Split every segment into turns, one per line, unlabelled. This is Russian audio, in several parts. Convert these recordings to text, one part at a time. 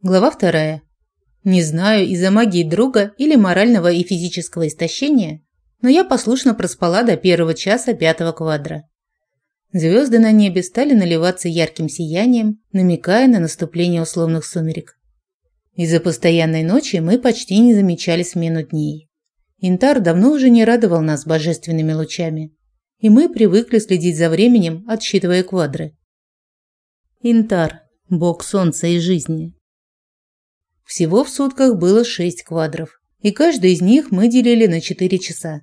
Глава вторая. Не знаю, из-за магии друга или морального и физического истощения, но я послушно проспала до первого часа пятого квадра. Звезды на небе стали наливаться ярким сиянием, намекая на наступление условных сумерек. Из-за постоянной ночи мы почти не замечали смену дней. Интар давно уже не радовал нас божественными лучами, и мы привыкли следить за временем, отсчитывая квадры. Интар – бог солнца и жизни. Всего в сутках было шесть квадров, и каждый из них мы делили на четыре часа.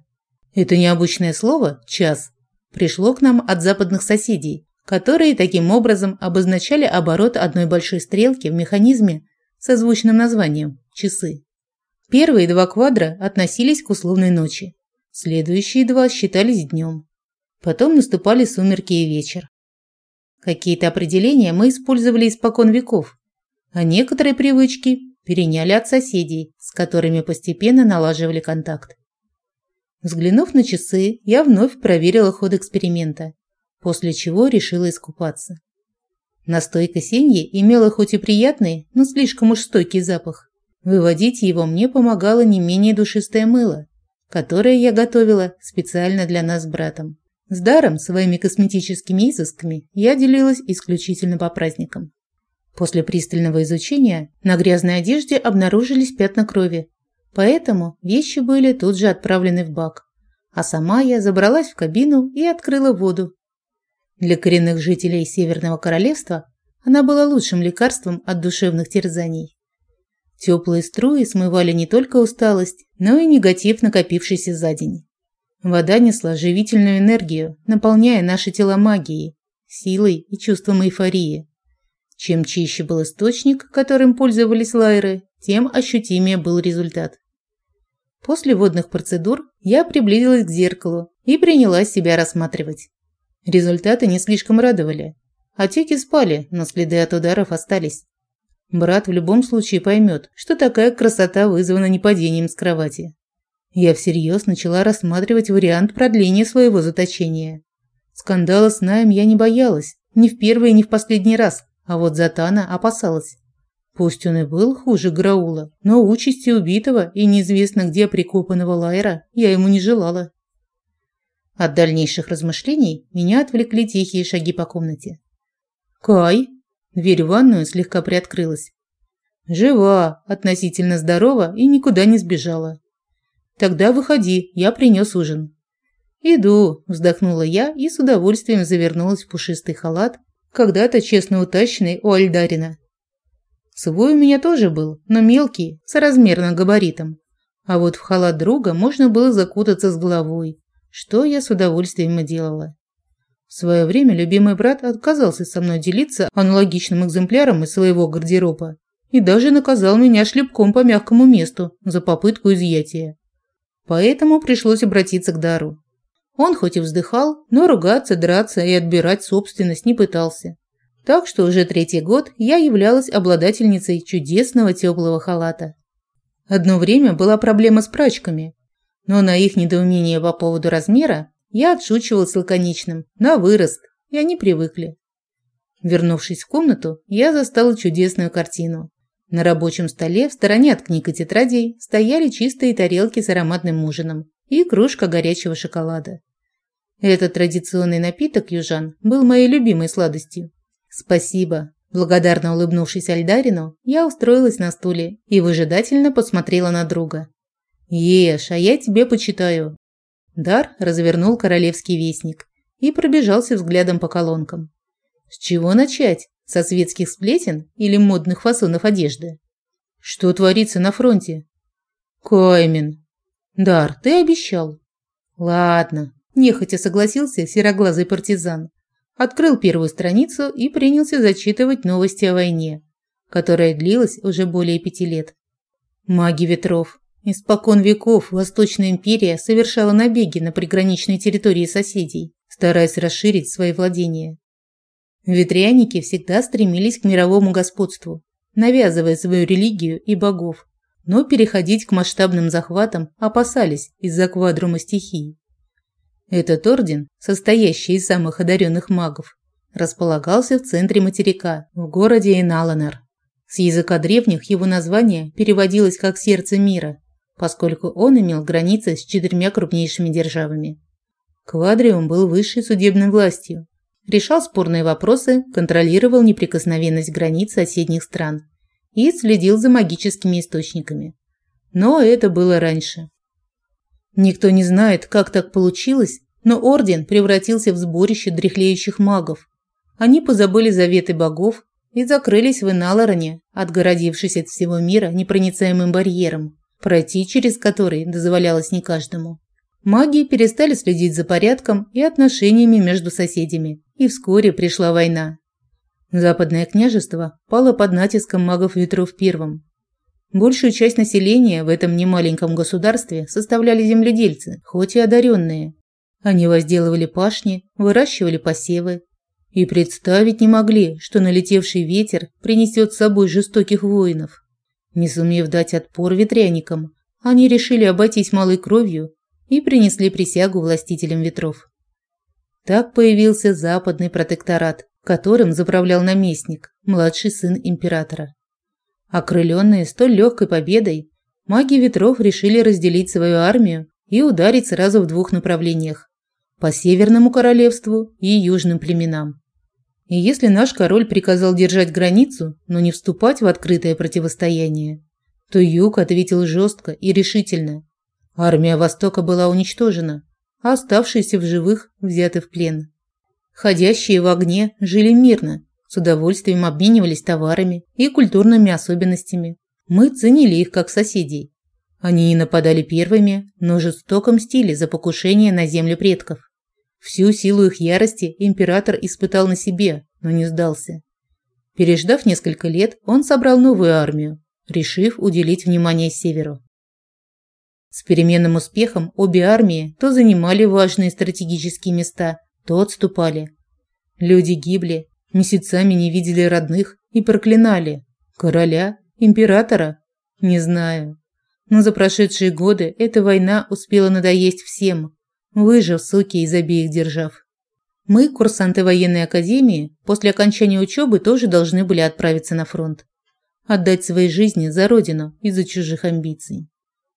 Это необычное слово «час» пришло к нам от западных соседей, которые таким образом обозначали оборот одной большой стрелки в механизме со звучным названием «часы». Первые два квадра относились к условной ночи, следующие два считались днем. Потом наступали сумерки и вечер. Какие-то определения мы использовали испокон веков, а некоторые привычки переняли от соседей, с которыми постепенно налаживали контакт. Взглянув на часы, я вновь проверила ход эксперимента, после чего решила искупаться. Настойка сеньи имела хоть и приятный, но слишком уж стойкий запах. Выводить его мне помогало не менее душистое мыло, которое я готовила специально для нас с братом. С даром своими косметическими изысками я делилась исключительно по праздникам. После пристального изучения на грязной одежде обнаружились пятна крови, поэтому вещи были тут же отправлены в бак, а сама я забралась в кабину и открыла воду. Для коренных жителей Северного Королевства она была лучшим лекарством от душевных терзаний. Теплые струи смывали не только усталость, но и негатив, накопившийся за день. Вода несла живительную энергию, наполняя наши тела магией, силой и чувством эйфории. Чем чище был источник, которым пользовались лайры, тем ощутимее был результат. После водных процедур я приблизилась к зеркалу и принялась себя рассматривать. Результаты не слишком радовали. Отеки спали, но следы от ударов остались. Брат в любом случае поймет, что такая красота вызвана не падением с кровати. Я всерьез начала рассматривать вариант продления своего заточения. Скандала с Наем я не боялась, ни в первый ни в последний раз. А вот Затана опасалась. Пусть он и был хуже Граула, но участи убитого и неизвестно где прикопанного Лайра я ему не желала. От дальнейших размышлений меня отвлекли тихие шаги по комнате. «Кай!» Дверь в ванную слегка приоткрылась. «Жива, относительно здорова и никуда не сбежала». «Тогда выходи, я принес ужин». «Иду», – вздохнула я и с удовольствием завернулась в пушистый халат, когда-то честно утащенный у Альдарина. Свой у меня тоже был, но мелкий, соразмерно габаритом. А вот в халат друга можно было закутаться с головой, что я с удовольствием и делала. В свое время любимый брат отказался со мной делиться аналогичным экземпляром из своего гардероба и даже наказал меня шлепком по мягкому месту за попытку изъятия. Поэтому пришлось обратиться к Дару. Он хоть и вздыхал, но ругаться, драться и отбирать собственность не пытался. Так что уже третий год я являлась обладательницей чудесного теплого халата. Одно время была проблема с прачками, но на их недоумение по поводу размера я отшучивалась лаконичным «на вырост», и они привыкли. Вернувшись в комнату, я застала чудесную картину. На рабочем столе в стороне от книг и тетрадей стояли чистые тарелки с ароматным ужином и кружка горячего шоколада. Этот традиционный напиток южан был моей любимой сладостью. Спасибо. Благодарно улыбнувшись Альдарину, я устроилась на стуле и выжидательно посмотрела на друга. Ешь, а я тебе почитаю. Дар развернул королевский вестник и пробежался взглядом по колонкам. С чего начать? Со светских сплетен или модных фасонов одежды? Что творится на фронте? Каймен. Дар, ты обещал. Ладно, Нехотя согласился сероглазый партизан. Открыл первую страницу и принялся зачитывать новости о войне, которая длилась уже более пяти лет. Маги ветров. Испокон веков Восточная империя совершала набеги на приграничные территории соседей, стараясь расширить свои владения. Ветряники всегда стремились к мировому господству, навязывая свою религию и богов, но переходить к масштабным захватам опасались из-за квадрума стихий. Этот орден, состоящий из самых одаренных магов, располагался в центре материка, в городе Иналанар. С языка древних его название переводилось как «сердце мира», поскольку он имел границы с четырьмя крупнейшими державами. Квадриум был высшей судебной властью, решал спорные вопросы, контролировал неприкосновенность границ соседних стран и следил за магическими источниками. Но это было раньше. Никто не знает, как так получилось, но орден превратился в сборище дряхлеющих магов. Они позабыли заветы богов и закрылись в Иналороне, отгородившись от всего мира непроницаемым барьером, пройти через который дозволялось не каждому. Маги перестали следить за порядком и отношениями между соседями, и вскоре пришла война. Западное княжество пало под натиском магов ветров первым. Большую часть населения в этом немаленьком государстве составляли земледельцы, хоть и одаренные. Они возделывали пашни, выращивали посевы и представить не могли, что налетевший ветер принесет с собой жестоких воинов. Не сумев дать отпор ветряникам, они решили обойтись малой кровью и принесли присягу властителям ветров. Так появился западный протекторат, которым заправлял наместник, младший сын императора. Окрыленные столь легкой победой, маги ветров решили разделить свою армию и ударить сразу в двух направлениях – по Северному королевству и Южным племенам. И если наш король приказал держать границу, но не вступать в открытое противостояние, то Юг ответил жестко и решительно. Армия Востока была уничтожена, а оставшиеся в живых взяты в плен. Ходящие в огне жили мирно, с удовольствием обменивались товарами и культурными особенностями. Мы ценили их как соседей. Они не нападали первыми, но жестоко мстили за покушение на землю предков. Всю силу их ярости император испытал на себе, но не сдался. Переждав несколько лет, он собрал новую армию, решив уделить внимание северу. С переменным успехом обе армии то занимали важные стратегические места, то отступали. Люди гибли, месяцами не видели родных и проклинали. Короля? Императора? Не знаю. Но за прошедшие годы эта война успела надоесть всем, выжив суки из обеих держав. Мы, курсанты военной академии, после окончания учебы тоже должны были отправиться на фронт. Отдать свои жизни за родину из-за чужих амбиций.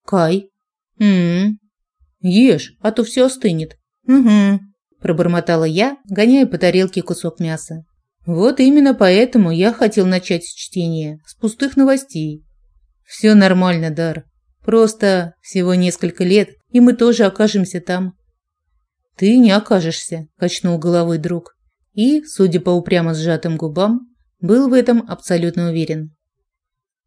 Кай, «М-м. Ешь, а то все остынет». «Угу», – пробормотала я, гоняя по тарелке кусок мяса. «Вот именно поэтому я хотел начать с чтения, с пустых новостей. Все нормально, Дар. Просто всего несколько лет, и мы тоже окажемся там». «Ты не окажешься», – качнул головой друг. И, судя по упрямо сжатым губам, был в этом абсолютно уверен.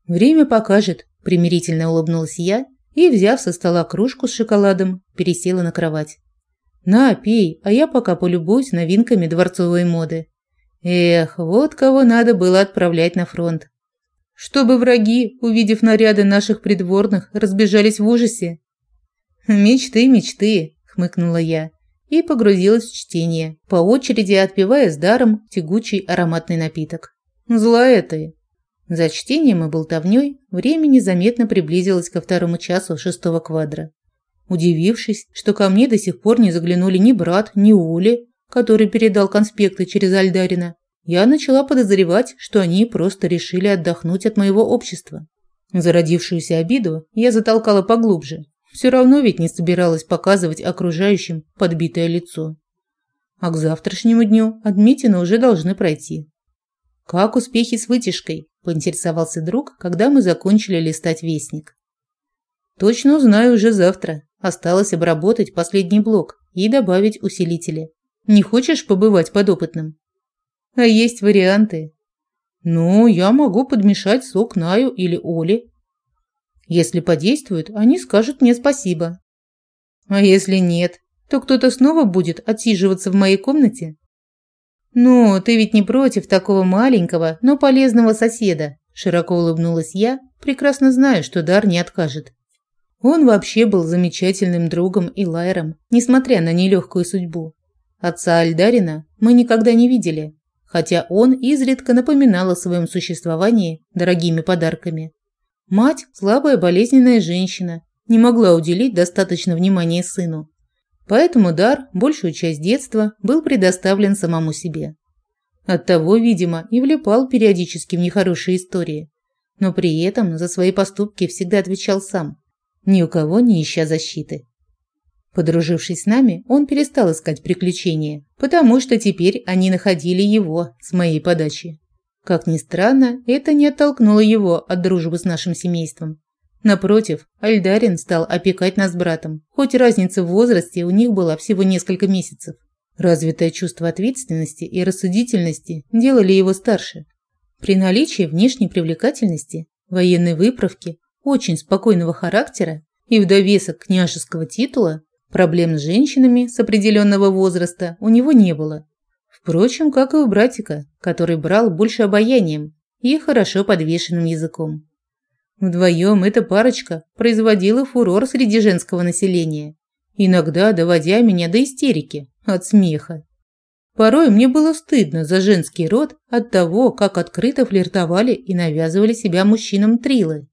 «Время покажет», – примирительно улыбнулась я и, взяв со стола кружку с шоколадом, пересела на кровать. «На, пей, а я пока полюбуюсь новинками дворцовой моды». Эх, вот кого надо было отправлять на фронт. Чтобы враги, увидев наряды наших придворных, разбежались в ужасе. «Мечты, мечты», – хмыкнула я и погрузилась в чтение, по очереди отпивая с даром тягучий ароматный напиток. «Злая ты», за чтением и болтовнёй время незаметно приблизилось ко второму часу шестого квадра. Удивившись, что ко мне до сих пор не заглянули ни брат, ни Оли, который передал конспекты через Альдарина, я начала подозревать, что они просто решили отдохнуть от моего общества. Зародившуюся обиду я затолкала поглубже. Все равно ведь не собиралась показывать окружающим подбитое лицо. А к завтрашнему дню отметины уже должны пройти. «Как успехи с вытяжкой?» – поинтересовался друг, когда мы закончили листать вестник. «Точно узнаю уже завтра. Осталось обработать последний блок и добавить усилители. Не хочешь побывать подопытным?» «А есть варианты». «Ну, я могу подмешать сок Наю или Оли». «Если подействует, они скажут мне спасибо». «А если нет, то кто-то снова будет отсиживаться в моей комнате?» «Ну, ты ведь не против такого маленького, но полезного соседа?» Широко улыбнулась я, прекрасно зная, что Дар не откажет. Он вообще был замечательным другом и лайером, несмотря на нелегкую судьбу. Отца Альдарина мы никогда не видели, хотя он изредка напоминал о своем существовании дорогими подарками. Мать, слабая болезненная женщина, не могла уделить достаточно внимания сыну, Поэтому Дар большую часть детства был предоставлен самому себе. Оттого, видимо, и влипал периодически в нехорошие истории, но при этом за свои поступки всегда отвечал сам, ни у кого не ища защиты. Подружившись с нами, он перестал искать приключения, потому что теперь они находили его с моей подачи. Как ни странно, это не оттолкнуло его от дружбы с нашим семейством. Напротив, Альдарин стал опекать нас с братом, хоть разница в возрасте у них была всего несколько месяцев. Развитое чувство ответственности и рассудительности делали его старше. При наличии внешней привлекательности, военной выправки, очень спокойного характера и в довесок княжеского титула, проблем с женщинами с определенного возраста у него не было. Впрочем, как и у братика, который брал больше обаянием и хорошо подвешенным языком. Вдвоем эта парочка производила фурор среди женского населения, иногда доводя меня до истерики от смеха. Порой мне было стыдно за женский род от того, как открыто флиртовали и навязывали себя мужчинам трилы.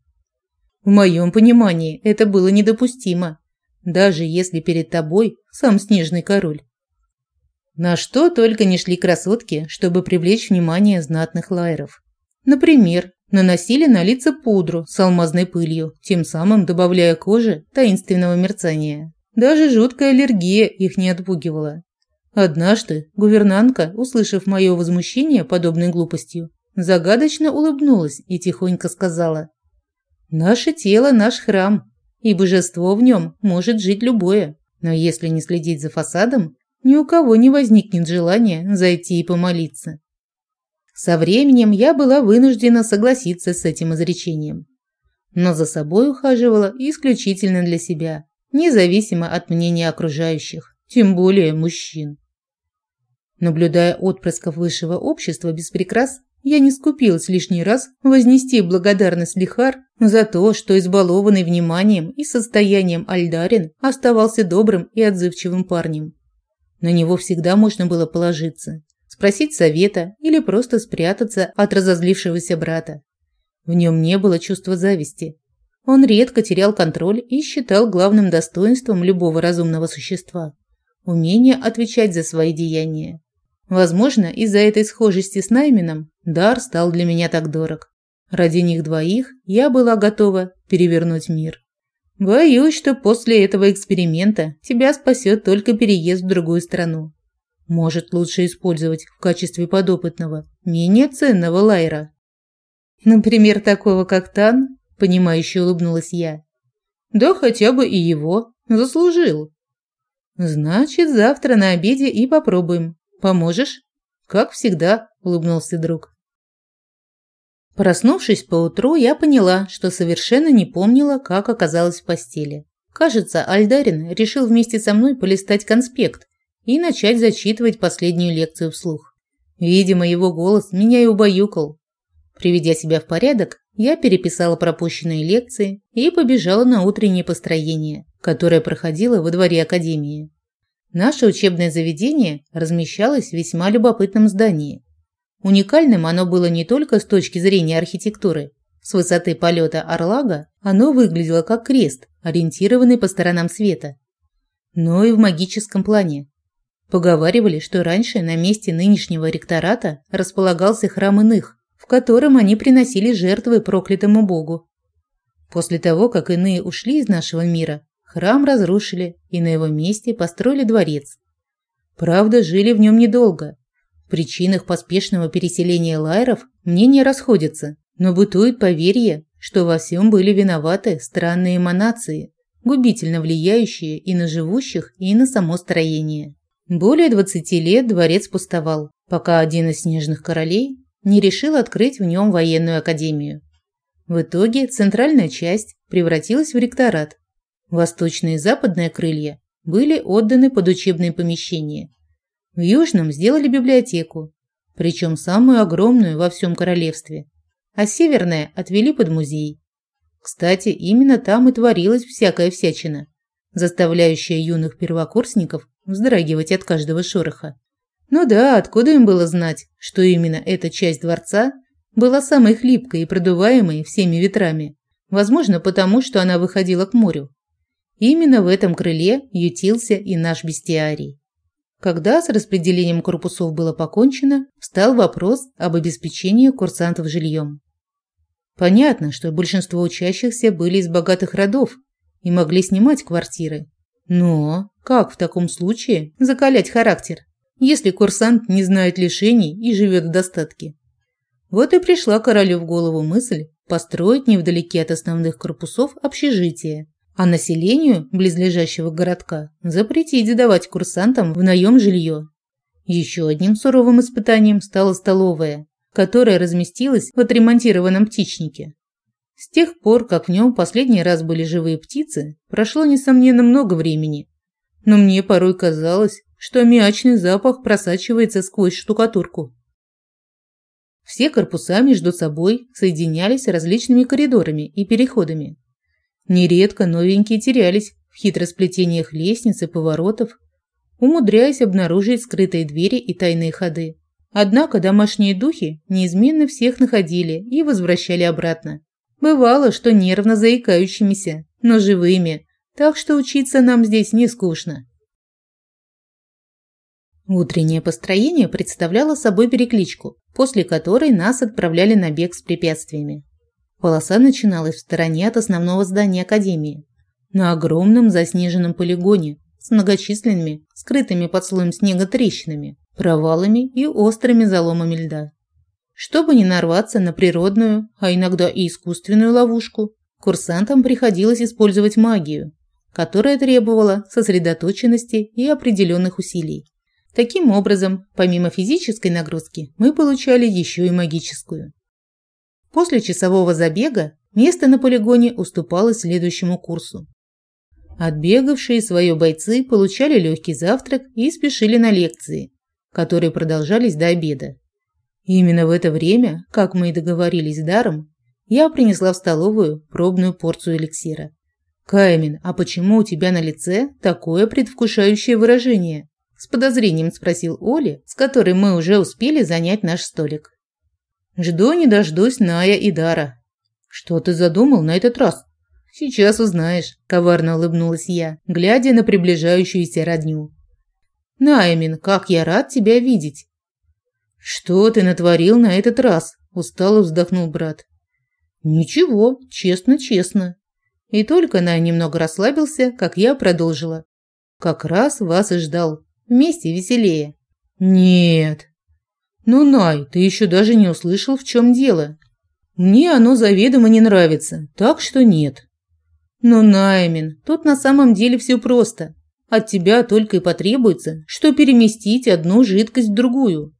В моем понимании это было недопустимо, даже если перед тобой сам снежный король. На что только не шли красотки, чтобы привлечь внимание знатных лайеров. Например, наносили на лица пудру с алмазной пылью, тем самым добавляя коже таинственного мерцания. Даже жуткая аллергия их не отпугивала. Однажды гувернантка, услышав мое возмущение подобной глупостью, загадочно улыбнулась и тихонько сказала «Наше тело – наш храм, и божество в нем может жить любое, но если не следить за фасадом, ни у кого не возникнет желания зайти и помолиться». Со временем я была вынуждена согласиться с этим изречением. Но за собой ухаживала исключительно для себя, независимо от мнения окружающих, тем более мужчин. Наблюдая отпрысков высшего общества без прикрас, я не скупилась лишний раз вознести благодарность Лихар за то, что избалованный вниманием и состоянием Альдарин оставался добрым и отзывчивым парнем. На него всегда можно было положиться, спросить совета или просто спрятаться от разозлившегося брата. В нем не было чувства зависти. Он редко терял контроль и считал главным достоинством любого разумного существа – умение отвечать за свои деяния. Возможно, из-за этой схожести с Наймином дар стал для меня так дорог. Ради них двоих я была готова перевернуть мир. Боюсь, что после этого эксперимента тебя спасет только переезд в другую страну. Может, лучше использовать в качестве подопытного менее ценного лайра. Например, такого как Тан, понимающе улыбнулась я. Да хотя бы и его. Заслужил. Значит, завтра на обеде и попробуем. Поможешь? Как всегда, улыбнулся друг. Проснувшись поутру, я поняла, что совершенно не помнила, как оказалась в постели. Кажется, Альдарин решил вместе со мной полистать конспект и начать зачитывать последнюю лекцию вслух. Видимо, его голос меня и убаюкал. Приведя себя в порядок, я переписала пропущенные лекции и побежала на утреннее построение, которое проходило во дворе академии. Наше учебное заведение размещалось в весьма любопытном здании. Уникальным оно было не только с точки зрения архитектуры. С высоты полета Орлага оно выглядело как крест, ориентированный по сторонам света. Но и в магическом плане. Поговаривали, что раньше на месте нынешнего ректората располагался храм иных, в котором они приносили жертвы проклятому богу. После того, как иные ушли из нашего мира, Храм разрушили и на его месте построили дворец. Правда, жили в нем недолго. В причинах поспешного переселения лайров мнения расходятся, но бытует поверье, что во всем были виноваты странные эманации, губительно влияющие и на живущих, и на само строение. Более 20 лет дворец пустовал, пока один из снежных королей не решил открыть в нем военную академию. В итоге центральная часть превратилась в ректорат, Восточные и западные крылья были отданы под учебные помещения. В южном сделали библиотеку, причем самую огромную во всем королевстве, а северное отвели под музей. Кстати, именно там и творилась всякая всячина, заставляющая юных первокурсников вздрагивать от каждого шороха. Ну да, откуда им было знать, что именно эта часть дворца была самой хлипкой и продуваемой всеми ветрами? Возможно, потому что она выходила к морю. Именно в этом крыле ютился и наш бестиарий. Когда с распределением корпусов было покончено, встал вопрос об обеспечении курсантов жильем. Понятно, что большинство учащихся были из богатых родов и могли снимать квартиры. Но как в таком случае закалять характер, если курсант не знает лишений и живет в достатке? Вот и пришла королю в голову мысль построить невдалеке от основных корпусов общежитие, а населению близлежащего городка запретить сдавать курсантам в наем жилье. Еще одним суровым испытанием стала столовая, которая разместилась в отремонтированном птичнике. С тех пор, как в нем последний раз были живые птицы, прошло, несомненно, много времени. Но мне порой казалось, что аммиачный запах просачивается сквозь штукатурку. Все корпуса между собой соединялись различными коридорами и переходами. Нередко новенькие терялись в хитросплетениях лестниц и поворотов, умудряясь обнаружить скрытые двери и тайные ходы. Однако домашние духи неизменно всех находили и возвращали обратно. Бывало, что нервно заикающимися, но живыми, так что учиться нам здесь не скучно. Утреннее построение представляло собой перекличку, после которой нас отправляли на бег с препятствиями. Полоса начиналась в стороне от основного здания Академии, на огромном заснеженном полигоне с многочисленными, скрытыми под слоем снега трещинами, провалами и острыми заломами льда. Чтобы не нарваться на природную, а иногда и искусственную ловушку, курсантам приходилось использовать магию, которая требовала сосредоточенности и определенных усилий. Таким образом, помимо физической нагрузки, мы получали еще и магическую. После часового забега место на полигоне уступало следующему курсу. Отбегавшие свое бойцы получали легкий завтрак и спешили на лекции, которые продолжались до обеда. именно в это время, как мы и договорились Даром, я принесла в столовую пробную порцию эликсира. «Каймин, а почему у тебя на лице такое предвкушающее выражение?» С подозрением спросил Оли, с которой мы уже успели занять наш столик. «Жду не дождусь Ная и Дара». «Что ты задумал на этот раз?» «Сейчас узнаешь», – коварно улыбнулась я, глядя на приближающуюся родню. Наймин, как я рад тебя видеть. Что ты натворил на этот раз? устало вздохнул брат. Ничего, честно-честно. И только Най немного расслабился, как я продолжила. Как раз вас и ждал. Вместе веселее. Нет. Ну, Най, ты еще даже не услышал, в чем дело. Мне оно заведомо не нравится, так что нет. Но, Наймин, тут на самом деле все просто. От тебя только и потребуется, что переместить одну жидкость в другую.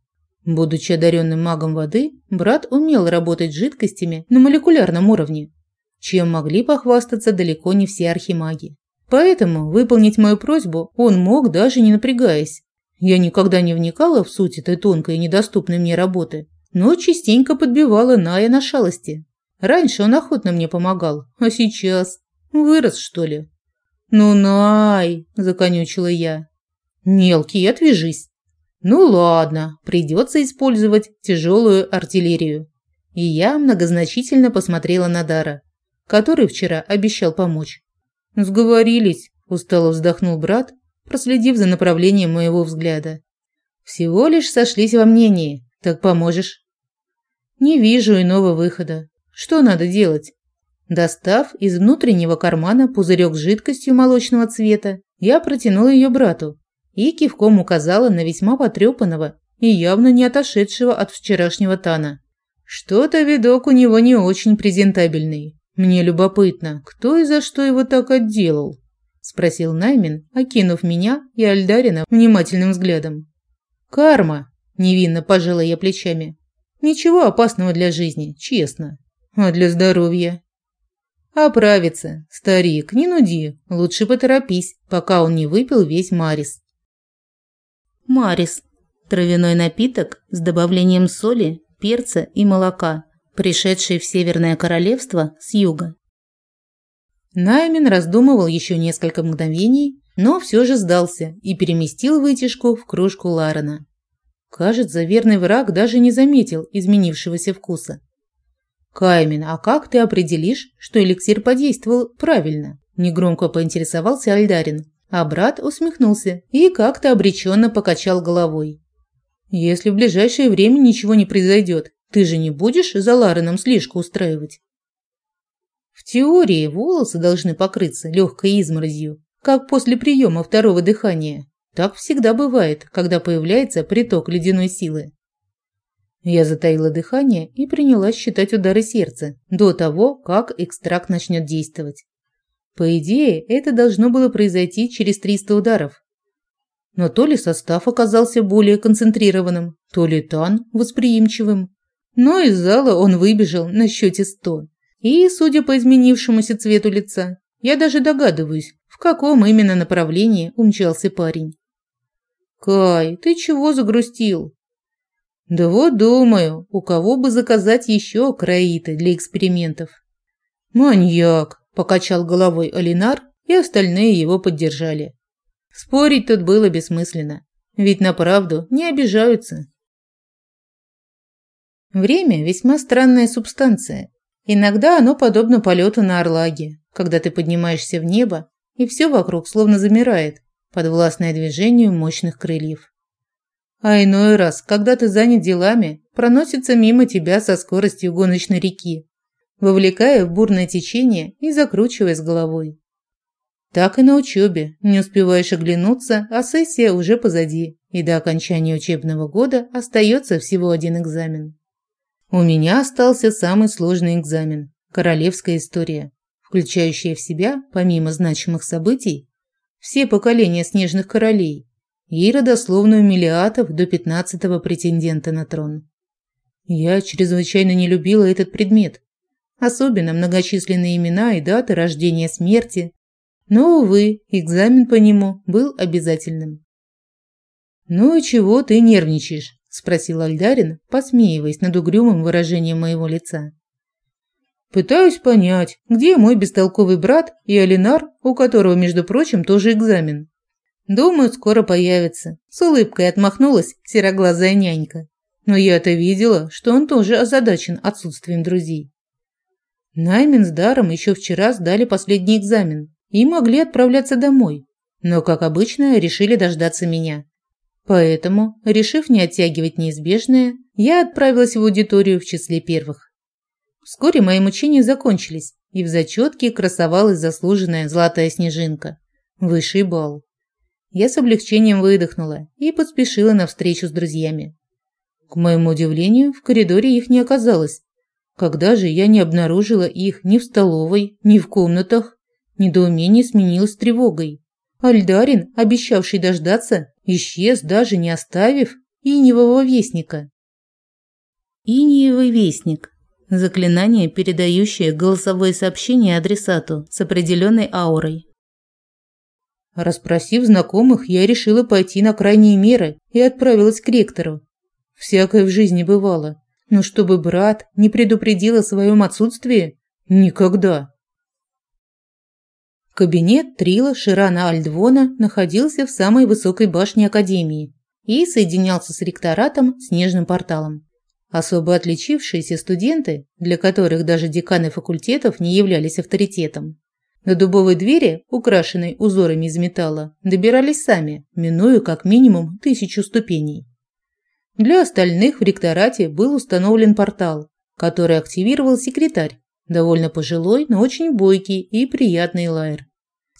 Будучи одаренным магом воды, брат умел работать с жидкостями на молекулярном уровне, чем могли похвастаться далеко не все архимаги. Поэтому выполнить мою просьбу он мог, даже не напрягаясь. Я никогда не вникала в суть этой тонкой и недоступной мне работы, но частенько подбивала Ная на шалости. Раньше он охотно мне помогал, а сейчас вырос, что ли? «Ну, Най!» – законючила я. «Мелкий, отвяжись!» «Ну ладно, придется использовать тяжелую артиллерию». И я многозначительно посмотрела на Дара, который вчера обещал помочь. «Сговорились», – устало вздохнул брат, проследив за направлением моего взгляда. «Всего лишь сошлись во мнении. Так поможешь?» «Не вижу иного выхода. Что надо делать?» Достав из внутреннего кармана пузырек с жидкостью молочного цвета, я протянула ее брату и кивком указала на весьма потрепанного и явно не отошедшего от вчерашнего Тана. Что-то видок у него не очень презентабельный. Мне любопытно, кто и за что его так отделал? Спросил Наймин, окинув меня и Альдарина внимательным взглядом. Карма, невинно пожала я плечами. Ничего опасного для жизни, честно. А для здоровья «Оправится. Старик, не нуди. Лучше поторопись, пока он не выпил весь Марис». Марис – травяной напиток с добавлением соли, перца и молока, пришедший в Северное Королевство с юга. Наймин раздумывал еще несколько мгновений, но все же сдался и переместил вытяжку в кружку Ларена. Кажется, верный враг даже не заметил изменившегося вкуса. «Каймин, а как ты определишь, что эликсир подействовал правильно?» – негромко поинтересовался Альдарин. А брат усмехнулся и как-то обреченно покачал головой. «Если в ближайшее время ничего не произойдет, ты же не будешь за Лареном слишком устраивать?» В теории волосы должны покрыться легкой изморозью, как после приема второго дыхания. Так всегда бывает, когда появляется приток ледяной силы. Я затаила дыхание и принялась считать удары сердца до того, как экстракт начнет действовать. По идее, это должно было произойти через 300 ударов. Но то ли состав оказался более концентрированным, то ли Тан восприимчивым. Но из зала он выбежал на счете 100. И, судя по изменившемуся цвету лица, я даже догадываюсь, в каком именно направлении умчался парень. «Кай, ты чего загрустил?» «Да вот думаю, у кого бы заказать еще краиты для экспериментов». «Маньяк!» – покачал головой Алинар, и остальные его поддержали. Спорить тут было бессмысленно, ведь на правду не обижаются. Время – весьма странная субстанция. Иногда оно подобно полету на орлаге, когда ты поднимаешься в небо, и все вокруг словно замирает, подвластное движению мощных крыльев. А иной раз, когда ты занят делами, проносится мимо тебя со скоростью гоночной реки, вовлекая в бурное течение и закручивая с головой. Так и на учебе. Не успеваешь оглянуться, а сессия уже позади, и до окончания учебного года остается всего один экзамен. У меня остался самый сложный экзамен – королевская история, включающая в себя, помимо значимых событий, все поколения снежных королей и родословную миллиатов до пятнадцатого претендента на трон. Я чрезвычайно не любила этот предмет, особенно многочисленные имена и даты рождения смерти, но, увы, экзамен по нему был обязательным. «Ну и чего ты нервничаешь?» – спросил Альдарин, посмеиваясь над угрюмым выражением моего лица. «Пытаюсь понять, где мой бестолковый брат и Алинар, у которого, между прочим, тоже экзамен. Думаю, скоро появится». С улыбкой отмахнулась сероглазая нянька. Но я-то видела, что он тоже озадачен отсутствием друзей. Наймин с Даром еще вчера сдали последний экзамен, и могли отправляться домой, но, как обычно, решили дождаться меня. Поэтому, решив не оттягивать неизбежное, я отправилась в аудиторию в числе первых. Вскоре мои мучения закончились, и в зачетке красовалась заслуженная золотая снежинка – высший балл. Я с облегчением выдохнула и поспешила на встречу с друзьями. К моему удивлению, в коридоре их не оказалось. Когда же я не обнаружила их ни в столовой, ни в комнатах, Недоумение сменилось тревогой. Альдарин, обещавший дождаться, исчез, даже не оставив иневого вестника. Иниевый вестник – заклинание, передающее голосовое сообщение адресату с определенной аурой. Распросив знакомых, я решила пойти на крайние меры и отправилась к ректору. Всякое в жизни бывало, но чтобы брат не предупредил о своем отсутствии – никогда. Кабинет Трила Ширана Альдвона находился в самой высокой башне Академии и соединялся с ректоратом снежным порталом. Особо отличившиеся студенты, для которых даже деканы факультетов не являлись авторитетом, до дубовой двери, украшенной узорами из металла, добирались сами, минуя как минимум тысячу ступеней. Для остальных в ректорате был установлен портал, который активировал секретарь, довольно пожилой, но очень бойкий и приятный лайер.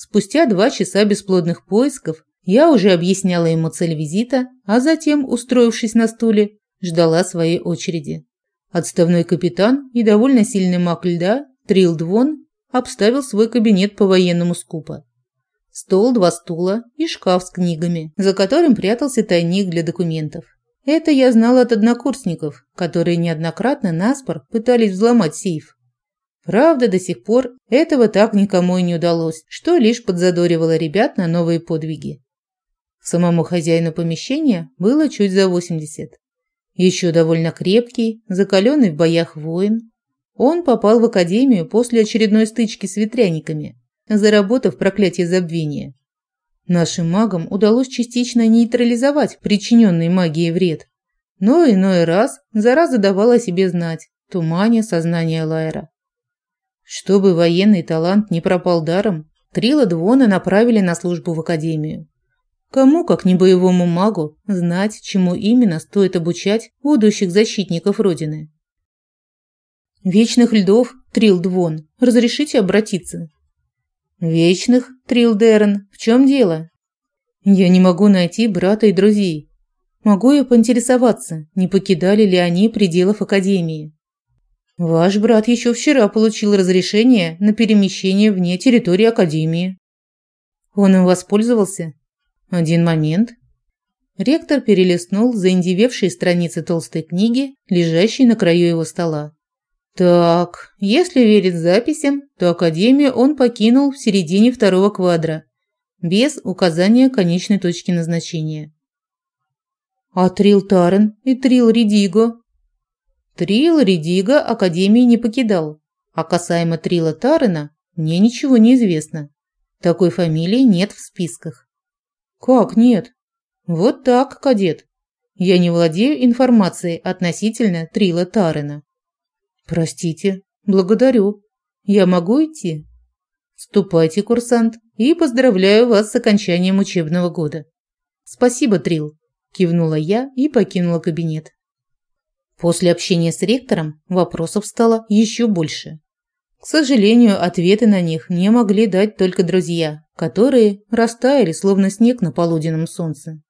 Спустя два часа бесплодных поисков я уже объясняла ему цель визита, а затем, устроившись на стуле, ждала своей очереди. Отставной капитан и довольно сильный маг льда Трил Двон обставил свой кабинет по-военному скупо. Стол, два стула и шкаф с книгами, за которым прятался тайник для документов. Это я знала от однокурсников, которые неоднократно наспор пытались взломать сейф. Правда, до сих пор этого так никому и не удалось, что лишь подзадоривало ребят на новые подвиги. Самому хозяину помещения было чуть за 80. Еще довольно крепкий, закаленный в боях воин. Он попал в академию после очередной стычки с ветряниками, заработав проклятие забвения. Нашим магам удалось частично нейтрализовать причиненный магией вред. Но иной раз зараза давала себе знать, туманя сознание Лайера. Чтобы военный талант не пропал даром, Трила Двона направили на службу в академию. Кому, как не боевому магу, знать, чему именно стоит обучать будущих защитников Родины? Вечных льдов, Трилдвон, разрешите обратиться?» «Вечных, Трилдерн, в чем дело?» «Я не могу найти брата и друзей. Могу я поинтересоваться, не покидали ли они пределов Академии?» «Ваш брат еще вчера получил разрешение на перемещение вне территории Академии». «Он им воспользовался?» «Один момент». Ректор перелистнул заиндевевшие страницы толстой книги, лежащей на краю его стола. Так, если верить записям, то Академию он покинул в середине второго квадра, без указания конечной точки назначения. А Трил Тарен и Трил Редиго? Трил Редиго Академии не покидал, а касаемо Трила Тарена мне ничего не известно. Такой фамилии нет в списках. Как нет? Вот так, кадет. Я не владею информацией относительно Трила Тарена. Простите, благодарю. Я могу идти? Ступайте, курсант, и поздравляю вас с окончанием учебного года. Спасибо, Трил, кивнула я и покинула кабинет. После общения с ректором вопросов стало еще больше. К сожалению, ответы на них мне могли дать только друзья, которые растаяли, словно снег на полуденном солнце.